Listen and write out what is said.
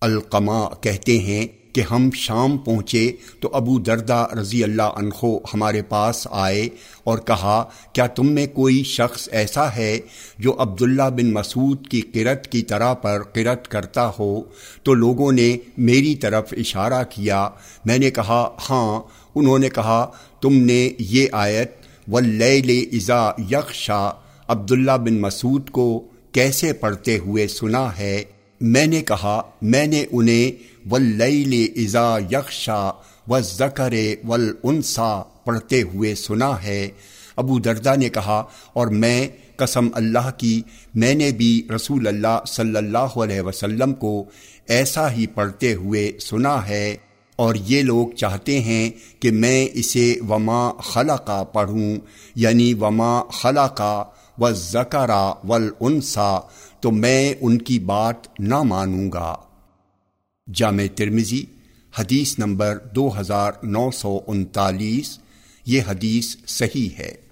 القما کہتے ہیں کہ ہم شام پہنچے تو ابو دردا رضی اللہ عنہ ہمارے پاس آئے اور کہا، کیا تم میں کوئی شخص ایسا ہے جو عبداللہ بن مسعود کی قرت کی طرح پر قرت کرتا ہو؟ تو لوگوں نے میری طرف اشارہ کیا۔ میں نے کہا ہاں۔ انہوں نے کہا، تم نے یہ آیت ولیل ازا یکشا عبداللہ بن مسعود کو کیسے پڑھتے ہوئے سنا ہے؟ میں نے کہا، میں نے انہیں ولیل ازا یکشا و زکر ولانسا پڑھتے ہوئے سنا ہے۔ ابو دردا نے کہا، اور میں قسم اللہ کی، میں نے بھی رسول اللہ صلی اللہ علیہ وسلم کو ایسا ہی پڑھتے ہوئے سنا ہے۔ اور یہ لوگ چاہتے ہیں کہ میں اسے وما خلقہ پڑھوں یعنی وما خلقہ و زکرا ولانسا تو میں ان کی بات نہ مانوں گا۔ جامع ترمزی حدیث نمبر دو ہزار نو سو انتالیس، یہ حدیث صحیح ہے۔